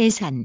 해산.